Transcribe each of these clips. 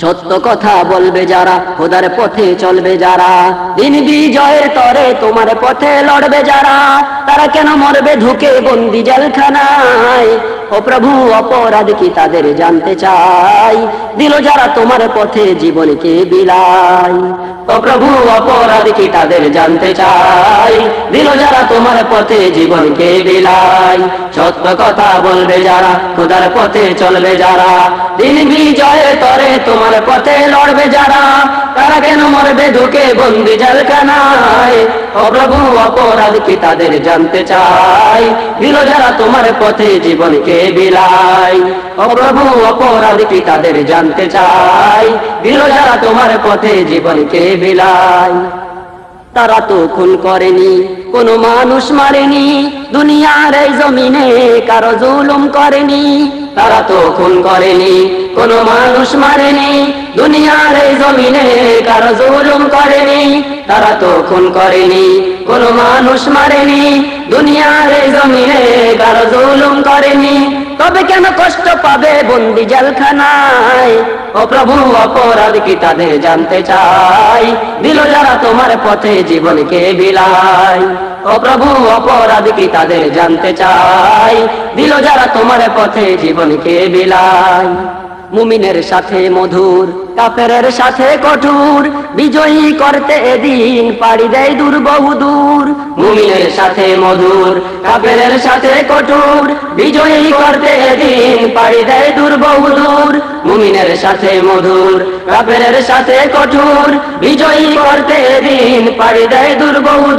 সত্য কথা বলবে যারা, খোদার পথে চলবে যারা। দিন বিজয়ের তরে তোমার পথে লড়বে যারা, তারা কেন মরবে ঢুকে বন্দি জেলখানায়? ও প্রভু, অপরাধ কি তাদের জানতে চাই? দিল যারা তোমার পথে জীবনকে বিলাই ও প্রভু, অপরাধ কি তাদের জানতে চাই? দিল যারা তোমার পথে জীবনকে বিলাই সত্য কথা বলবে যারা, খোদার পথে চলবে যারা। দিন বিজয়ের তরে তোমার পথে লড়বে যারা, তারা কেন মরবে ঢুকে বন্দি জেলখানায়? ও প্রভু, অপরাধ কি তাদের জানতে চাই? দিল যারা তোমার পথে জীবনকে বিলাই ও প্রভু, অপরাধ কি তাদের জানতে চাই? দিল যারা তোমার পথে জীবনকে বিলাই তারা তো খুন করেনি, কোন মানুষ মারেনি, দুনিয়ার এই জমিনে কারও জুলুম করেনি। তারা তো খুন করেনি, কোন মানুষ মারেনি, দুনিয়ার এই জমিনে কারও জুলুম করেনি। তারা তো খুন করেনি, কোন মানুষ মারেনি, দুনিয়ার এই জমিনে কারও জুলুম করেনি। তবে কেন কষ্ট পাবে বন্দি জেলখানায়? ও প্রভু, অপরাধ কি তাদের জানতে চাই? দিল যারা তোমার পথে জীবনকে বিলাই ও প্রভু, অপরাধ কি তাদের জানতে চাই? দিল যারা তোমার পথে জীবনকে বিলাই মুমিনের সাথে মধুর, কাফেরের সাথে কঠোর, বিজয়ী করতে এদিন পাড়ি দেয় দূর বহু দূর। মুমিনের সাথে মধুর, কাফেরের সাথে কঠোর, বিজয়ী করতে এদিন পাড়ি দেয় দূর বহু দূর। মুমিনের সাথে মধুর, কাফেরের সাথে কঠোর, বিজয়ী করতে এদিন পাড়ি দেয় দূর। বহু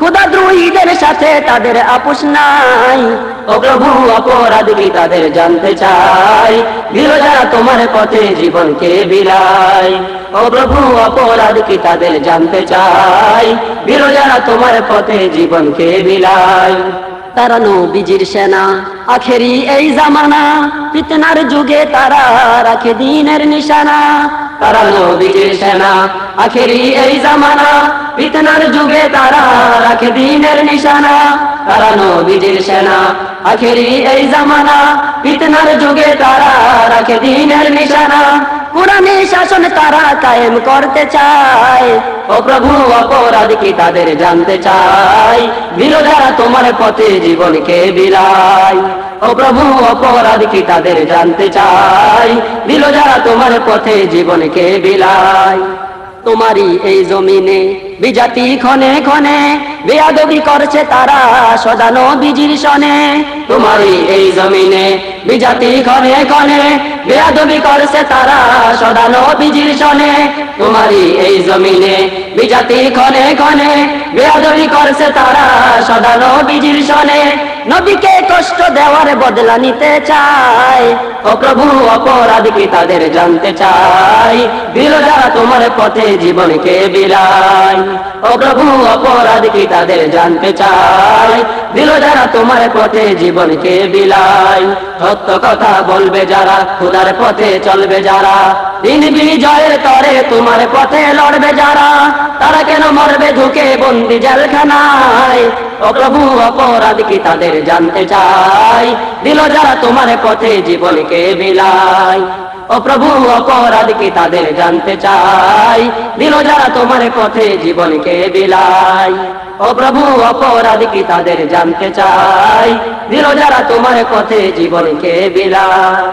দূর খুদা দ্রুইদের সাথে তাদের আপোষ নাই। ও প্রভু, অপরাধ কি তাদের জানতে চাই? দিল যারা তোমার পথে জীবনকে বিলাই ও প্রভু, অপরাধ কি তাদের জানতে চাই? দিল যারা তোমার পথে জীবনকে বিলাই তারা নবীজির সেনা। আখেরি এই জামানা, ফিতনার যুগে তারা রাখে দিনের নিশানা। তারা নবীজির সেনা, আখেরি এই জামানা, ফিতনার যুগে তারা রাখে দিনের নিশানা। তারা নবীজির সেনা, আখেরি এই জামানা, ফিতনার যুগে তারা রাখে দিনের নিশানা। কোরআনে শাসন তারা কায়েম করতে চায়, ও প্রভু অপরাধ কি তাদের জানতে চাই যারা তোমার পথে জীবনকে বিলাই। ও প্রভু, অপরাধ কি তাদের জানতে চাই? দিল যারা তোমার পথে জীবনকে বিলাই। তোমারই এই জমিনে বিজাতি ক্ষণে ক্ষণে বেয়াদবি করছে তারা সদানো বিজির সনে। তোমারই এই জমিনে বিজাতি ঘরে ঘরে বেয়াদবি করছে তারা সদানো বিজির সনে। তোমারই এই জমিনে বিজাতি ঘরে ঘরে বেয়াদবি করছে তারা সদানো বিজির সনে। নবীকে কষ্ট দেওয়ার বদলা নিতে চায়। ও প্রভু, অপরাধ কি তাদের জানতে চাই? দিল যারা তোমার পথে জীবনকে বিলাই। ও প্রভু, অপরাধ কি তাদের জানতে চাই? দিল যারা তোমার পথে জীবনকে বিলাই। সত্য কথা বলবে যারা, খুদার পথে চলবে যারা। দিন বিজয়ের তরে তোমার পথে লড়বে যারা। তারা কেন মরবে ঢুকে বন্দি জেলখানায়? ও প্রভু অপরাধ কি তাদের জানতে চাই। দিল যারা তোমার পথে জীবনকে বিলাই ও প্রভু অপরাধ কি তাদের জানতে চাই। দিল যারা তোমার পথে জীবনকে বিলাই ও প্রভু অপরাধ কি তাদের জানতে চাই। দিল যারা তোমার পথে জীবনকে বিলাই